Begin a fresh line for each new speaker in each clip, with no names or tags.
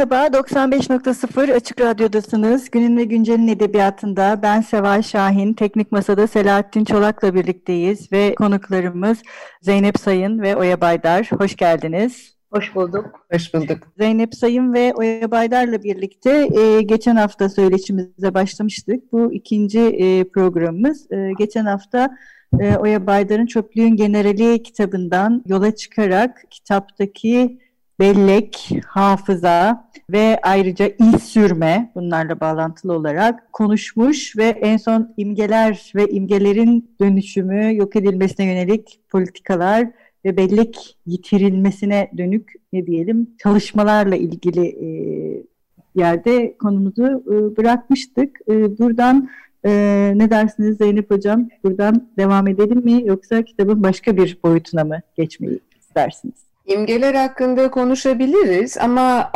Merhaba, 95.0 Açık Radyo'dasınız. Günün ve Güncel'in edebiyatında ben Seval Şahin, Teknik Masa'da Selahattin Çolak'la birlikteyiz ve konuklarımız Zeynep Sayın ve Oya Baydar. Hoş geldiniz.
Hoş bulduk.
Hoş bulduk.
Zeynep Sayın ve Oya Baydar'la birlikte e, geçen hafta söyleşimize başlamıştık. Bu ikinci e, programımız. E, geçen hafta e, Oya Baydar'ın Çöplüğün Generali kitabından yola çıkarak kitaptaki bellek, hafıza ve ayrıca iz sürme bunlarla bağlantılı olarak konuşmuş ve en son imgeler ve imgelerin dönüşümü, yok edilmesine yönelik politikalar ve bellek yitirilmesine dönük ne diyelim çalışmalarla ilgili e, yerde konumuzu e, bırakmıştık. E, buradan e, ne dersiniz Zeynep Hocam? Buradan devam edelim mi yoksa kitabın başka bir boyutuna mı geçmeyi istersiniz?
İmgeler hakkında konuşabiliriz ama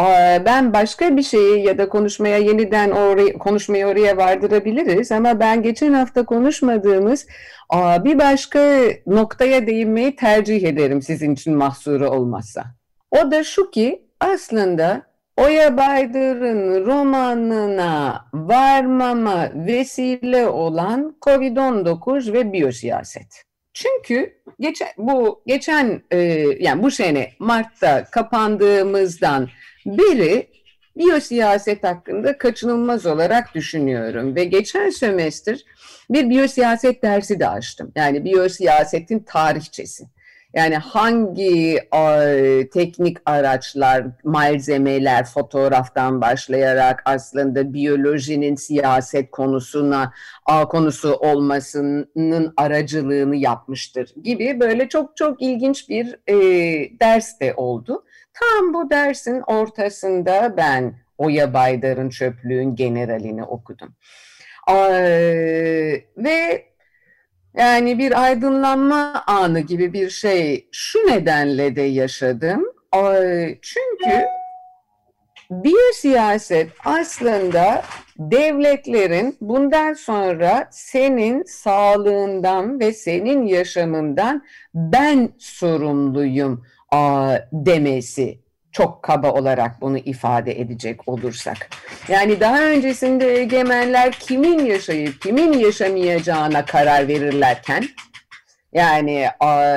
ben başka bir şeyi ya da konuşmaya yeniden oraya, konuşmayı oraya vardırabiliriz ama ben geçen hafta konuşmadığımız bir başka noktaya değinmeyi tercih ederim sizin için mahsuru olmazsa. O da şu ki aslında Oya Baydır'ın romanına varmama vesile olan Covid-19 ve biyosiyaset. Çünkü geçen bu geçen e, yani bu sene Mart'ta kapandığımızdan beri biyosiyaset hakkında kaçınılmaz olarak düşünüyorum ve geçen sömestr bir biyosiyaset dersi de açtım. Yani biyosiyasetin tarihçesi. Yani hangi e, teknik araçlar, malzemeler, fotoğraftan başlayarak aslında biyolojinin siyaset konusuna a, konusu olmasının aracılığını yapmıştır gibi böyle çok çok ilginç bir e, ders de oldu. Tam bu dersin ortasında ben Oya Baydar'ın Çöplüğün Generalini okudum. E, ve yani bir aydınlanma anı gibi bir şey şu nedenle de yaşadım. Çünkü bir siyaset aslında devletlerin bundan sonra senin sağlığından ve senin yaşamından ben sorumluyum demesi çok kaba olarak bunu ifade edecek olursak. Yani daha öncesinde egemenler kimin yaşayıp kimin yaşamayacağına karar verirlerken yani a,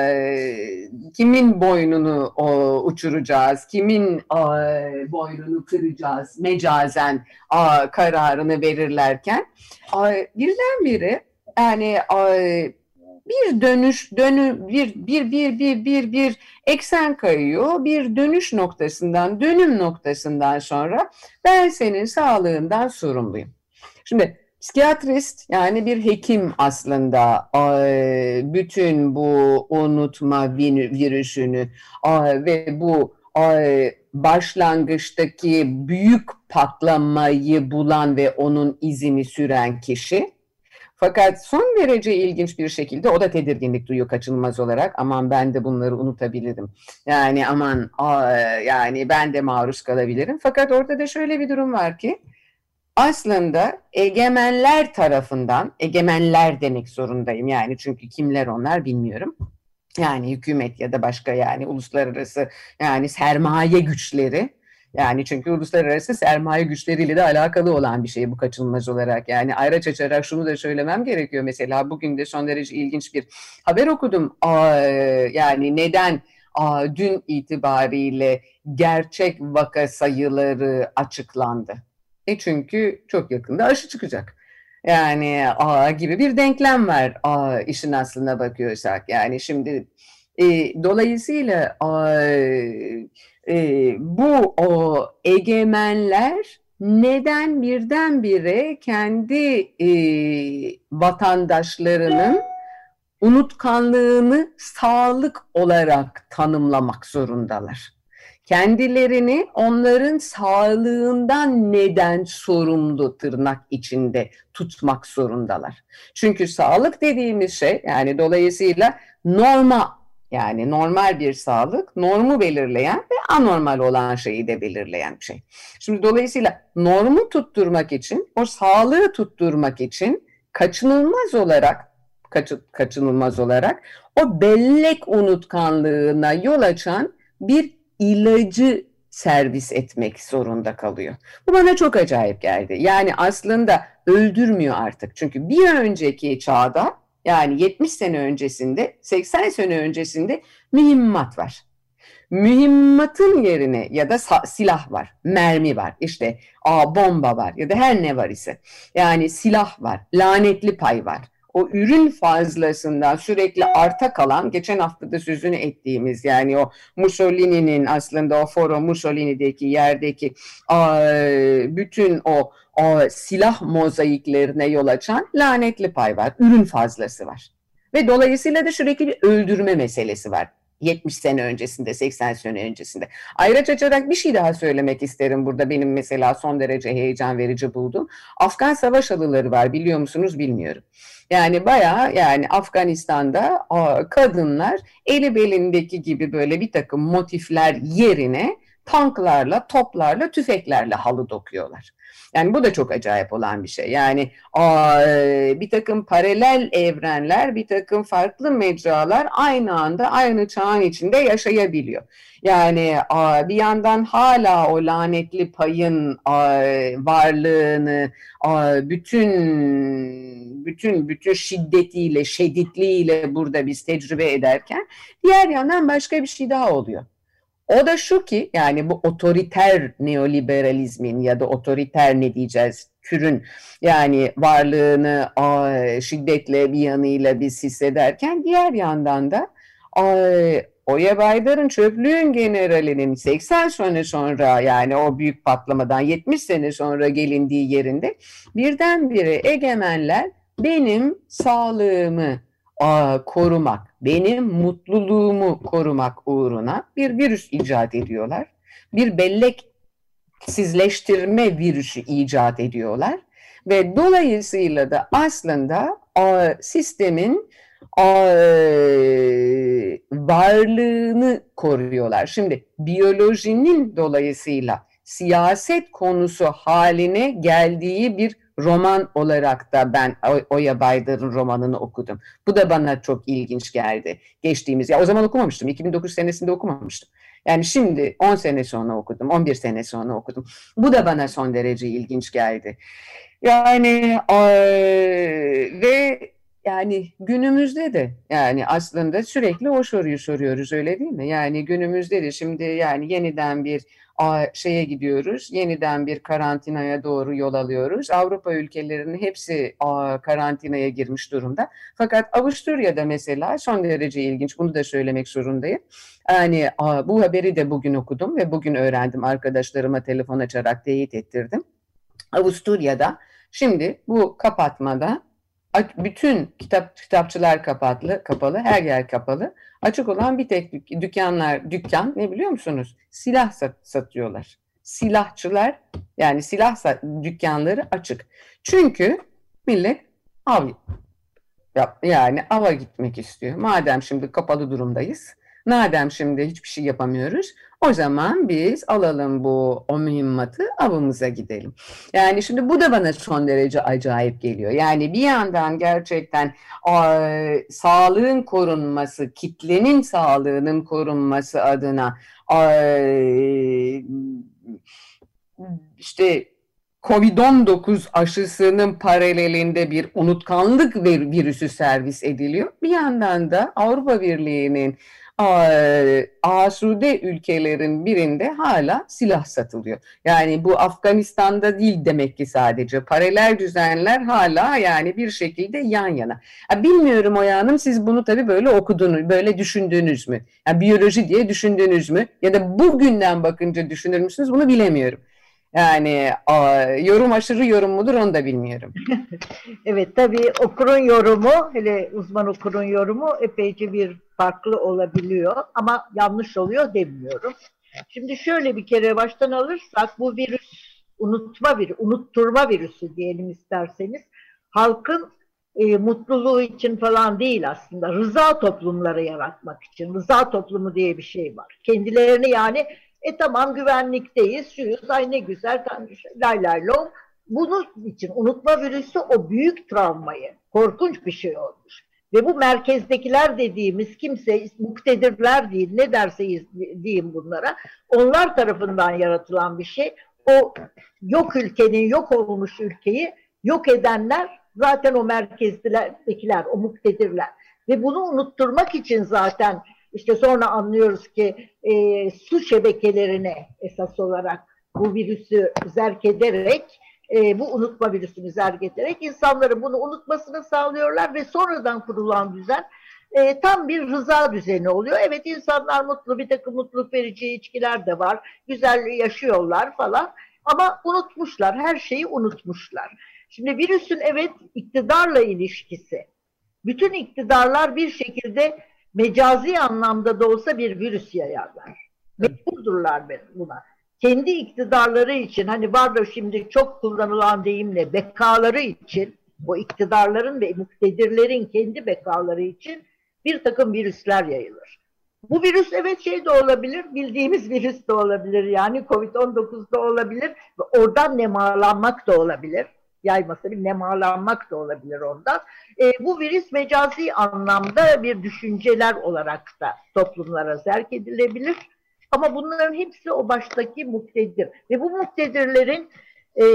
kimin boynunu o, uçuracağız, kimin a, boynunu kıracağız mecazen a, kararını verirlerken a, birdenbire yani a, bir dönüş dönü bir bir bir bir bir bir eksen kayıyor. Bir dönüş noktasından, dönüm noktasından sonra ben senin sağlığından sorumluyum. Şimdi psikiyatrist yani bir hekim aslında bütün bu unutma virüsünü ve bu başlangıçtaki büyük patlamayı bulan ve onun izini süren kişi fakat son derece ilginç bir şekilde o da tedirginlik duyuyor kaçınılmaz olarak. Aman ben de bunları unutabilirim. Yani aman aa, yani ben de maruz kalabilirim. Fakat ortada şöyle bir durum var ki aslında egemenler tarafından, egemenler demek zorundayım yani çünkü kimler onlar bilmiyorum. Yani hükümet ya da başka yani uluslararası yani sermaye güçleri yani çünkü uluslararası sermaye güçleriyle de alakalı olan bir şey bu kaçınılmaz olarak. Yani ayrıca açarak şunu da söylemem gerekiyor. Mesela bugün de son derece ilginç bir haber okudum. Aa, yani neden aa, dün itibariyle gerçek vaka sayıları açıklandı? E çünkü çok yakında aşı çıkacak. Yani aa, gibi bir denklem var aa, işin aslına bakıyorsak. Yani şimdi e, dolayısıyla aa, e, bu o egemenler neden birdenbire kendi e, vatandaşlarının unutkanlığını sağlık olarak tanımlamak zorundalar. Kendilerini onların sağlığından neden sorumlu tırnak içinde tutmak zorundalar. Çünkü sağlık dediğimiz şey yani dolayısıyla norma yani normal bir sağlık normu belirleyen ve anormal olan şeyi de belirleyen bir şey. Şimdi dolayısıyla normu tutturmak için, o sağlığı tutturmak için kaçınılmaz olarak kaçı, kaçınılmaz olarak o bellek unutkanlığına yol açan bir ilacı servis etmek zorunda kalıyor. Bu bana çok acayip geldi. Yani aslında öldürmüyor artık. Çünkü bir önceki çağda yani 70 sene öncesinde, 80 sene öncesinde mühimmat var. Mühimmatın yerine ya da silah var, mermi var, işte a, bomba var ya da her ne var ise. Yani silah var, lanetli pay var o ürün fazlasından sürekli arta kalan, geçen hafta da sözünü ettiğimiz yani o Mussolini'nin aslında o Foro Mussolini'deki yerdeki bütün o silah mozaiklerine yol açan lanetli pay var, ürün fazlası var. Ve dolayısıyla da sürekli bir öldürme meselesi var. 70 sene öncesinde, 80 sene öncesinde. Ayrıca açarak bir şey daha söylemek isterim burada benim mesela son derece heyecan verici buldum. Afgan savaş alıları var biliyor musunuz bilmiyorum. Yani bayağı yani Afganistan'da kadınlar eli belindeki gibi böyle bir takım motifler yerine tanklarla, toplarla, tüfeklerle halı dokuyorlar. Yani bu da çok acayip olan bir şey. Yani bir takım paralel evrenler, bir takım farklı mecralar aynı anda aynı çağın içinde yaşayabiliyor. Yani bir yandan hala o lanetli payın varlığını bütün bütün bütün şiddetiyle, şiddetliyle burada biz tecrübe ederken diğer yandan başka bir şey daha oluyor. O da şu ki yani bu otoriter neoliberalizmin ya da otoriter ne diyeceğiz türün yani varlığını şiddetle bir yanıyla biz hissederken diğer yandan da Oya Baydar'ın çöplüğün generalinin 80 sene sonra yani o büyük patlamadan 70 sene sonra gelindiği yerinde birdenbire egemenler benim sağlığımı korumak, benim mutluluğumu korumak uğruna bir virüs icat ediyorlar. Bir belleksizleştirme virüsü icat ediyorlar. Ve dolayısıyla da aslında sistemin varlığını koruyorlar. Şimdi biyolojinin dolayısıyla siyaset konusu haline geldiği bir roman olarak da ben Oya Baydar'ın romanını okudum. Bu da bana çok ilginç geldi. Geçtiğimiz, ya o zaman okumamıştım. 2009 senesinde okumamıştım. Yani şimdi 10 sene sonra okudum, 11 sene sonra okudum. Bu da bana son derece ilginç geldi. Yani ve yani günümüzde de yani aslında sürekli o soruyu soruyoruz öyle değil mi? Yani günümüzde de şimdi yani yeniden bir şeye gidiyoruz. Yeniden bir karantinaya doğru yol alıyoruz. Avrupa ülkelerinin hepsi karantinaya girmiş durumda. Fakat Avusturya'da mesela son derece ilginç. Bunu da söylemek zorundayım. Yani bu haberi de bugün okudum ve bugün öğrendim. Arkadaşlarıma telefon açarak teyit ettirdim. Avusturya'da şimdi bu kapatmada bütün kitap kitapçılar kapalı, kapalı, her yer kapalı. Açık olan bir tek dükkanlar, dükkan ne biliyor musunuz? Silah sat, satıyorlar. Silahçılar yani silah dükkanları açık. Çünkü millet av yani ava gitmek istiyor. Madem şimdi kapalı durumdayız, madem şimdi hiçbir şey yapamıyoruz, o zaman biz alalım bu o mühimmatı avımıza gidelim. Yani şimdi bu da bana son derece acayip geliyor. Yani bir yandan gerçekten e, sağlığın korunması, kitlenin sağlığının korunması adına e, işte Covid-19 aşısının paralelinde bir unutkanlık virüsü servis ediliyor. Bir yandan da Avrupa Birliği'nin asude ülkelerin birinde hala silah satılıyor. Yani bu Afganistan'da değil demek ki sadece. Paralel düzenler hala yani bir şekilde yan yana. Ya bilmiyorum o yanım siz bunu tabii böyle okudunuz, böyle düşündünüz mü? Yani biyoloji diye düşündünüz mü? Ya da bugünden bakınca düşünür müsünüz? Bunu bilemiyorum. Yani a, yorum aşırı yorum mudur onu da bilmiyorum.
evet tabii okurun yorumu, hele uzman okurun yorumu epeyce bir farklı olabiliyor ama yanlış oluyor demiyorum. Şimdi şöyle bir kere baştan alırsak bu virüs unutma bir unutturma virüsü diyelim isterseniz halkın e, mutluluğu için falan değil aslında rıza toplumları yaratmak için rıza toplumu diye bir şey var. Kendilerini yani e tamam güvenlikteyiz, şuyuz, ay ne güzel, lay lay lom. Bunun için unutma virüsü o büyük travmayı, korkunç bir şey olmuş. Ve bu merkezdekiler dediğimiz kimse, muktedirler değil, ne derse diyeyim bunlara, onlar tarafından yaratılan bir şey. O yok ülkenin, yok olmuş ülkeyi yok edenler zaten o merkezdekiler, o muktedirler. Ve bunu unutturmak için zaten işte sonra anlıyoruz ki e, su şebekelerine esas olarak bu virüsü zerk ederek e, bu unutma virüsünü zerk ederek insanların bunu unutmasını sağlıyorlar ve sonradan kurulan düzen e, tam bir rıza düzeni oluyor. Evet insanlar mutlu, bir takım mutluluk verici içkiler de var, güzel yaşıyorlar falan ama unutmuşlar, her şeyi unutmuşlar. Şimdi virüsün evet iktidarla ilişkisi, bütün iktidarlar bir şekilde mecazi anlamda da olsa bir virüs yayarlar. Mecburdurlar buna. Kendi iktidarları için hani var da şimdi çok kullanılan deyimle bekaları için o iktidarların ve muktedirlerin kendi bekaları için bir takım virüsler yayılır. Bu virüs evet şey de olabilir, bildiğimiz virüs de olabilir yani Covid-19 da olabilir ve oradan nemalanmak da olabilir yaymasa bir nemalanmak da olabilir ondan. E, bu virüs mecazi anlamda bir düşünceler olarak da toplumlara zerk edilebilir. Ama bunların hepsi o baştaki muktedir. Ve bu muktedirlerin e,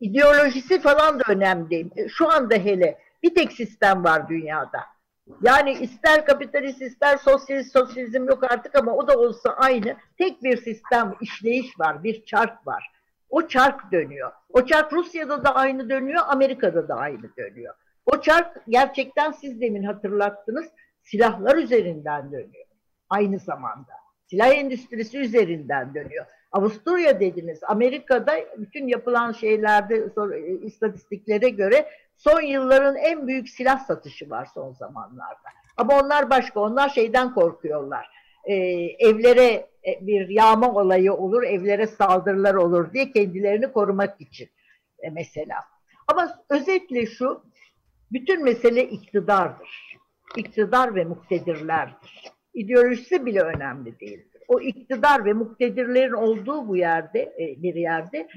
ideolojisi falan da önemli. E, şu anda hele bir tek sistem var dünyada. Yani ister kapitalist ister sosyalist sosyalizm yok artık ama o da olsa aynı. Tek bir sistem işleyiş var, bir çark var. O çark dönüyor. O çark Rusya'da da aynı dönüyor, Amerika'da da aynı dönüyor. O çark gerçekten siz demin hatırlattınız, silahlar üzerinden dönüyor. Aynı zamanda. Silah endüstrisi üzerinden dönüyor. Avusturya dediniz. Amerika'da bütün yapılan şeylerde istatistiklere göre son yılların en büyük silah satışı var son zamanlarda. Ama onlar başka. Onlar şeyden korkuyorlar. Ee, evlere e, bir yağma olayı olur, evlere saldırılar olur diye kendilerini korumak için e, mesela. Ama özetle şu, bütün mesele iktidardır. İktidar ve muktedirlerdir. İdeolojisi bile önemli değildir. O iktidar ve muktedirlerin olduğu bu yerde, e, bir yerde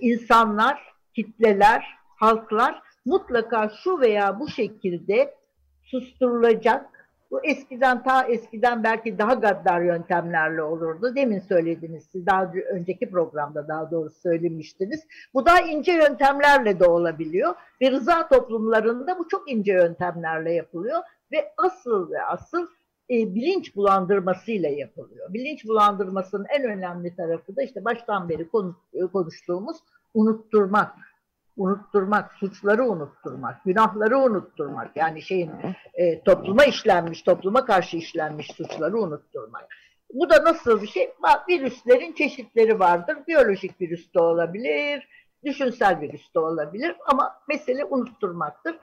insanlar, kitleler, halklar mutlaka şu veya bu şekilde susturulacak, bu eskiden ta eskiden belki daha gaddar yöntemlerle olurdu. Demin söylediniz siz daha önceki programda daha doğrusu söylemiştiniz. Bu daha ince yöntemlerle de olabiliyor ve rıza toplumlarında bu çok ince yöntemlerle yapılıyor ve asıl ve asıl e, bilinç bulandırmasıyla yapılıyor. Bilinç bulandırmasının en önemli tarafı da işte baştan beri konuştuğumuz unutturmak unutturmak, suçları unutturmak, günahları unutturmak. Yani şeyin e, topluma işlenmiş, topluma karşı işlenmiş suçları unutturmak. Bu da nasıl bir şey? Virüslerin çeşitleri vardır. Biyolojik virüs de olabilir, düşünsel virüs de olabilir ama mesele unutturmaktır.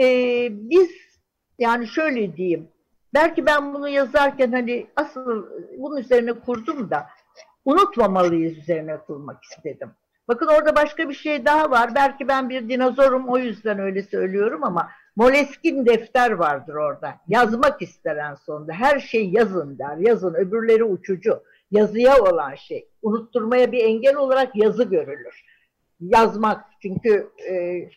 Ee, biz yani şöyle diyeyim, belki ben bunu yazarken hani asıl bunun üzerine kurdum da unutmamalıyız üzerine kurmak istedim. Bakın orada başka bir şey daha var. Belki ben bir dinozorum o yüzden öyle söylüyorum ama Moleskin defter vardır orada. Yazmak istenen sonunda. Her şey yazın der. Yazın. Öbürleri uçucu. Yazıya olan şey. Unutturmaya bir engel olarak yazı görülür. Yazmak. Çünkü e,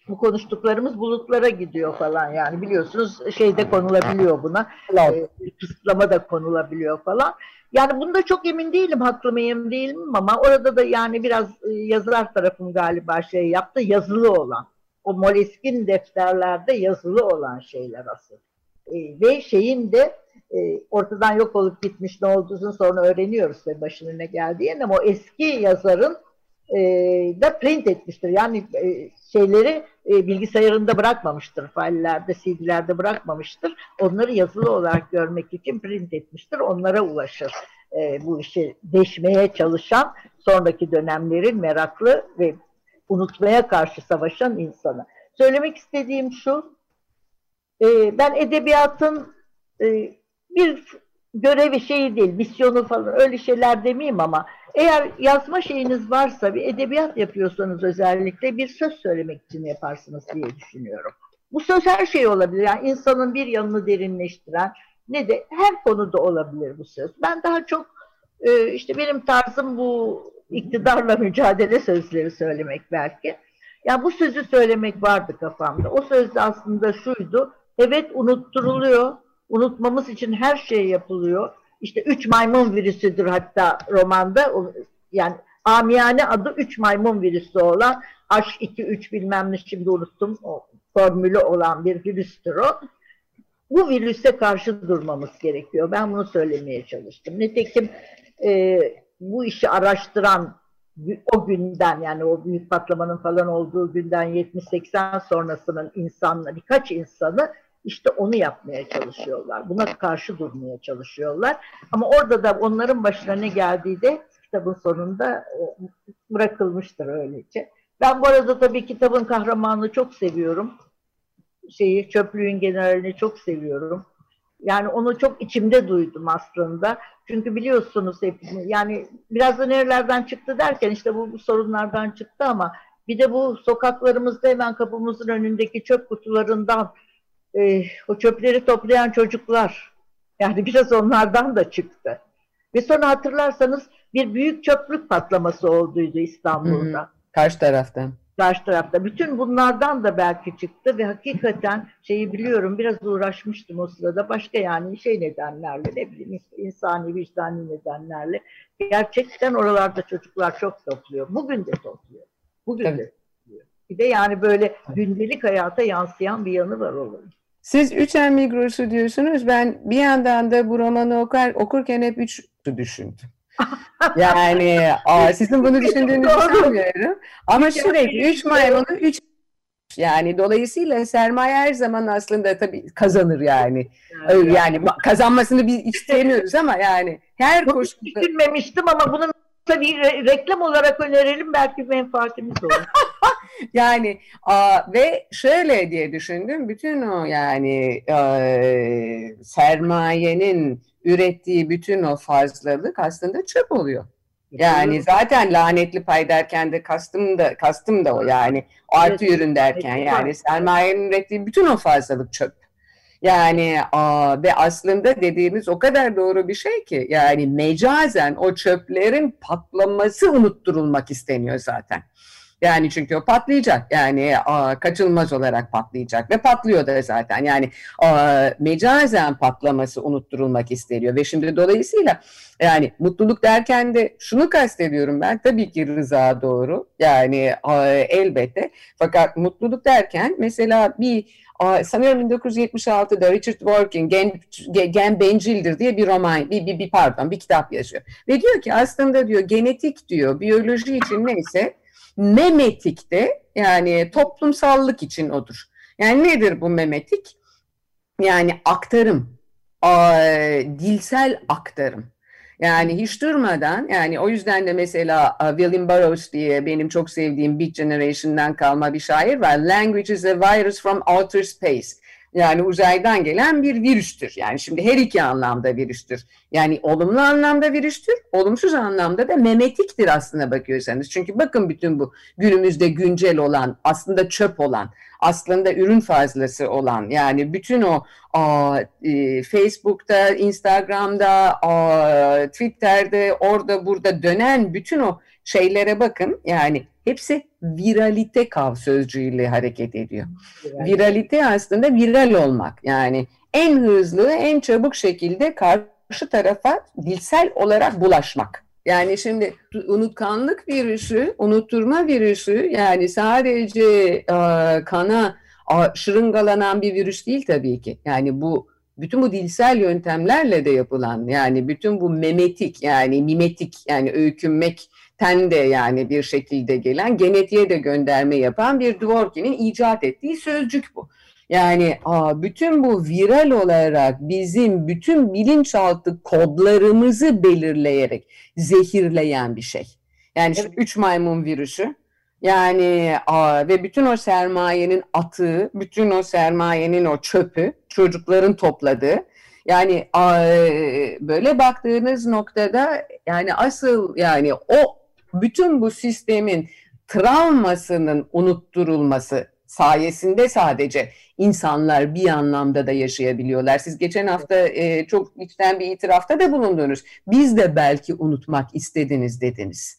bu konuştuklarımız bulutlara gidiyor falan yani biliyorsunuz şeyde konulabiliyor buna. E, kısıtlama da konulabiliyor falan. Yani bunda çok emin değilim haklı mıyım değil mi ama orada da yani biraz e, yazılar tarafım galiba şey yaptı yazılı olan. O Moleskine defterlerde yazılı olan şeyler asıl. E, ve şeyin de e, ortadan yok olup gitmiş ne olduğunu sonra öğreniyoruz ve başına ne geldiğini ama o eski yazarın e, da print etmiştir. Yani e, şeyleri e, bilgisayarında bırakmamıştır. Faillerde, CD'lerde bırakmamıştır. Onları yazılı olarak görmek için print etmiştir. Onlara ulaşır. E, bu işi deşmeye çalışan sonraki dönemlerin meraklı ve unutmaya karşı savaşan insanı. Söylemek istediğim şu, e, ben edebiyatın e, bir görevi şeyi değil, misyonu falan öyle şeyler demeyeyim ama eğer yazma şeyiniz varsa bir edebiyat yapıyorsanız özellikle bir söz söylemek için yaparsınız diye düşünüyorum. Bu söz her şey olabilir. Yani insanın bir yanını derinleştiren ne de her konuda olabilir bu söz. Ben daha çok e, işte benim tarzım bu iktidarla mücadele sözleri söylemek belki. Ya yani bu sözü söylemek vardı kafamda. O söz aslında şuydu. Evet unutturuluyor. Unutmamız için her şey yapılıyor. İşte üç maymun virüsüdür hatta romanda. Yani amiyane adı üç maymun virüsü olan H2-3 bilmem ne şimdi unuttum o formülü olan bir virüstür o. Bu virüse karşı durmamız gerekiyor. Ben bunu söylemeye çalıştım. Nitekim e, bu işi araştıran o günden yani o büyük patlamanın falan olduğu günden 70-80 sonrasının insanları, birkaç insanı işte onu yapmaya çalışıyorlar. Buna karşı durmaya çalışıyorlar. Ama orada da onların başına ne geldiği de kitabın sonunda e, bırakılmıştır öylece. Ben bu arada tabii kitabın kahramanını çok seviyorum. Şeyi çöplüğün generalini çok seviyorum. Yani onu çok içimde duydum aslında. Çünkü biliyorsunuz hepimiz yani biraz da nerelerden çıktı derken işte bu, bu sorunlardan çıktı ama bir de bu sokaklarımızda hemen kapımızın önündeki çöp kutularından e, o çöpleri toplayan çocuklar yani biraz onlardan da çıktı. Ve sonra hatırlarsanız bir büyük çöplük patlaması olduydu İstanbul'da. Hı hı.
Karşı tarafta.
Karşı tarafta. Bütün bunlardan da belki çıktı ve hakikaten şeyi biliyorum biraz uğraşmıştım o sırada. Başka yani şey nedenlerle ne bileyim insani vicdani nedenlerle. Gerçekten oralarda çocuklar çok topluyor. Bugün de topluyor. Bugün Tabii. de topluyor. Bir de yani böyle gündelik hayata yansıyan bir yanı var olayın.
Siz üç Migros'u diyorsunuz. Ben bir yandan da bu romanı okar, okurken hep üç düşündüm. yani aa, sizin bunu düşündüğünüzü sanmıyorum. Ama sürekli üç maymunu üç yani dolayısıyla sermaye her zaman aslında tabii kazanır yani. Yani, yani kazanmasını biz istemiyoruz ama yani her koşulda.
Düşünmemiştim ama bunun tabii reklam olarak önerelim belki menfaatimiz olur.
yani a, ve şöyle diye düşündüm bütün o yani e, sermayenin ürettiği bütün o fazlalık aslında çöp oluyor. Yani zaten lanetli pay derken de kastım da kastım da o yani artı evet. ürün derken yani sermayenin ürettiği bütün o fazlalık çöp. Yani a, ve aslında dediğimiz o kadar doğru bir şey ki yani mecazen o çöplerin patlaması unutturulmak isteniyor zaten. Yani çünkü o patlayacak. Yani a, kaçılmaz olarak patlayacak ve patlıyor da zaten. Yani a, mecazen patlaması unutturulmak isteniyor ve şimdi dolayısıyla yani mutluluk derken de şunu kastediyorum ben tabii ki rıza doğru. Yani a, elbette fakat mutluluk derken mesela bir sanıyorum 1976'da Richard Dworkin Gen, Gen Bencildir diye bir roman, bir, bir, bir pardon bir kitap yazıyor. Ve diyor ki aslında diyor genetik diyor biyoloji için neyse memetik de yani toplumsallık için odur. Yani nedir bu memetik? Yani aktarım, dilsel aktarım. Yani hiç durmadan yani o yüzden de mesela William Burroughs diye benim çok sevdiğim Beat Generation'dan kalma bir şair var. Language is a virus from outer space. Yani uzaydan gelen bir virüstür. Yani şimdi her iki anlamda virüstür. Yani olumlu anlamda virüstür, olumsuz anlamda da memetiktir aslında bakıyorsanız. Çünkü bakın bütün bu günümüzde güncel olan, aslında çöp olan, aslında ürün fazlası olan yani bütün o a, e, Facebook'ta, Instagram'da, a, Twitter'de, orada burada dönen bütün o şeylere bakın. Yani hepsi viralite kav sözcüğüyle hareket ediyor. Evet. Viralite aslında viral olmak. Yani en hızlı, en çabuk şekilde karşı tarafa dilsel olarak bulaşmak. Yani şimdi unutkanlık virüsü, unutturma virüsü yani sadece e, kana e, şırıngalanan bir virüs değil tabii ki. Yani bu bütün bu dilsel yöntemlerle de yapılan yani bütün bu memetik yani mimetik yani öykünmek ten de yani bir şekilde gelen genetiğe de gönderme yapan bir Dworkin'in icat ettiği sözcük bu. Yani aa, bütün bu viral olarak bizim bütün bilinçaltı kodlarımızı belirleyerek zehirleyen bir şey. Yani evet. üç maymun virüsü. Yani a, ve bütün o sermayenin atığı, bütün o sermayenin o çöpü, çocukların topladığı. Yani a, böyle baktığınız noktada yani asıl yani o bütün bu sistemin travmasının unutturulması sayesinde sadece insanlar bir anlamda da yaşayabiliyorlar. Siz geçen hafta e, çok içten bir itirafta da bulundunuz. Biz de belki unutmak istediniz dediniz.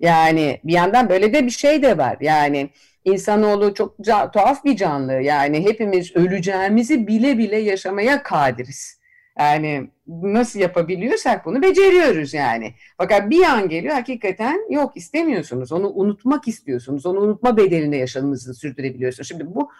Yani bir yandan böyle de bir şey de var. Yani insanoğlu çok tuhaf bir canlı. Yani hepimiz öleceğimizi bile bile yaşamaya kadiriz. Yani nasıl yapabiliyorsak bunu beceriyoruz yani. Fakat bir an geliyor hakikaten yok istemiyorsunuz. Onu unutmak istiyorsunuz. Onu unutma bedelinde yaşamınızı sürdürebiliyorsunuz. Şimdi bu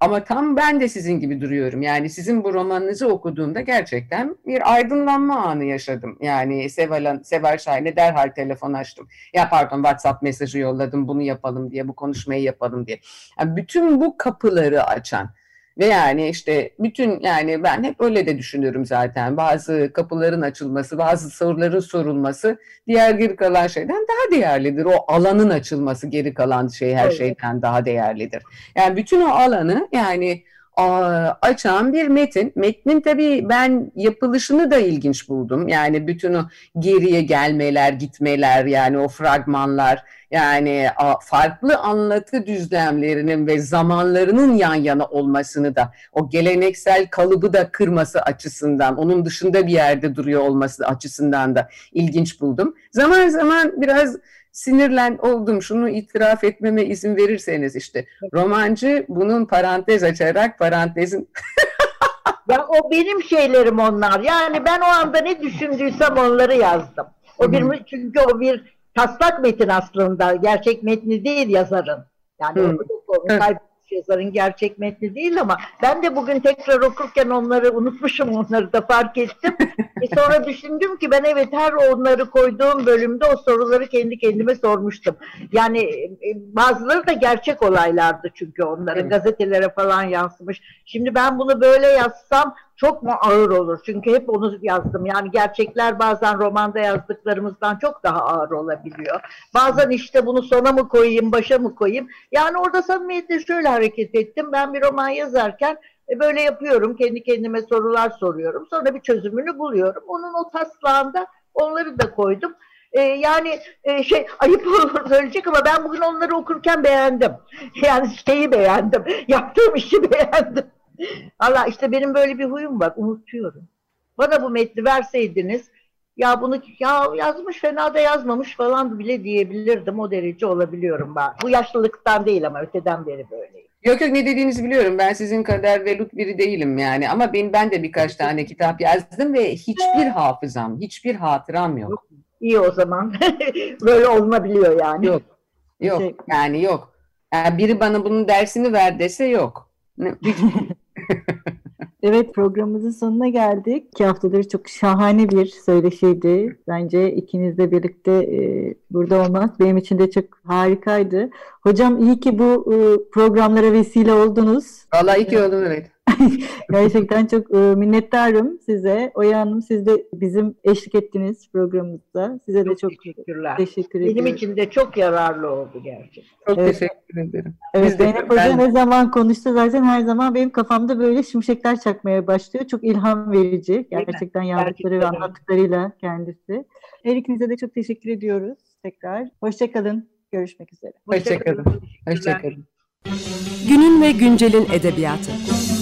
ama tam ben de sizin gibi duruyorum. Yani sizin bu romanınızı okuduğumda gerçekten bir aydınlanma anı yaşadım. Yani Seval, Seval Şahin'e derhal telefon açtım. Ya pardon WhatsApp mesajı yolladım bunu yapalım diye, bu konuşmayı yapalım diye. Yani bütün bu kapıları açan, ve yani işte bütün yani ben hep öyle de düşünüyorum zaten. Bazı kapıların açılması, bazı soruların sorulması diğer geri kalan şeyden daha değerlidir. O alanın açılması geri kalan şey her evet. şeyden daha değerlidir. Yani bütün o alanı yani açan bir metin. Metnin tabii ben yapılışını da ilginç buldum. Yani bütün o geriye gelmeler, gitmeler yani o fragmanlar yani farklı anlatı düzlemlerinin ve zamanlarının yan yana olmasını da o geleneksel kalıbı da kırması açısından onun dışında bir yerde duruyor olması açısından da ilginç buldum. Zaman zaman biraz sinirlen oldum şunu itiraf etmeme izin verirseniz işte romancı bunun parantez açarak parantezin
ya o benim şeylerim onlar. Yani ben o anda ne düşündüysem onları yazdım. O bir çünkü o bir taslak metin aslında. Gerçek metni değil yazarın. Yani hmm. o, evet yazarın gerçek metni değil ama ben de bugün tekrar okurken onları unutmuşum onları da fark ettim. e sonra düşündüm ki ben evet her onları koyduğum bölümde o soruları kendi kendime sormuştum. Yani e, bazıları da gerçek olaylardı çünkü onların evet. gazetelere falan yansımış. Şimdi ben bunu böyle yazsam çok mu ağır olur? Çünkü hep onu yazdım. Yani gerçekler bazen romanda yazdıklarımızdan çok daha ağır olabiliyor. Bazen işte bunu sona mı koyayım, başa mı koyayım? Yani orada samimiyetle şöyle hareket ettim. Ben bir roman yazarken e, böyle yapıyorum. Kendi kendime sorular soruyorum. Sonra bir çözümünü buluyorum. Onun o taslağında onları da koydum. Ee, yani e, şey ayıp olur söyleyecek ama ben bugün onları okurken beğendim. Yani şeyi beğendim. Yaptığım işi beğendim. Allah işte benim böyle bir huyum var. Unutuyorum. Bana bu metni verseydiniz ya bunu ya yazmış fena da yazmamış falan bile diyebilirdim. O derece olabiliyorum ben. Bu yaşlılıktan değil ama öteden beri böyleyim.
Yok yok ne dediğinizi biliyorum. Ben sizin kadar velut biri değilim yani. Ama ben, ben de birkaç tane kitap yazdım ve hiçbir hafızam, hiçbir hatıram yok.
İyi o zaman. Böyle olunabiliyor yani.
Yok. Yok şey... yani yok. Yani biri bana bunun dersini ver dese yok.
evet programımızın sonuna geldik. İki haftadır çok şahane bir söyleşiydi. Bence ikiniz de birlikte e, burada olmak benim için de çok harikaydı. Hocam iyi ki bu e, programlara vesile oldunuz.
Vallahi iyi ki oldum evet.
Gerçekten çok e, minnettarım size. Oya Hanım siz de bizim eşlik ettiniz programımızda. Size çok de çok teşekkürler. teşekkür
ederim. Benim için de çok yararlı oldu gerçekten.
Çok evet. teşekkür ederim.
Evet, Zeynep Hoca ben... ne zaman konuştu zaten her zaman benim kafamda böyle şimşekler çakmaya başlıyor. Çok ilham verici. Gerçekten yazdıkları ve anlattıklarıyla kendisi. Her ikinize de çok teşekkür ediyoruz tekrar. Hoşçakalın. Görüşmek üzere.
Hoşçakalın. Hoşçakalın.
Günün ve güncelin edebiyatı.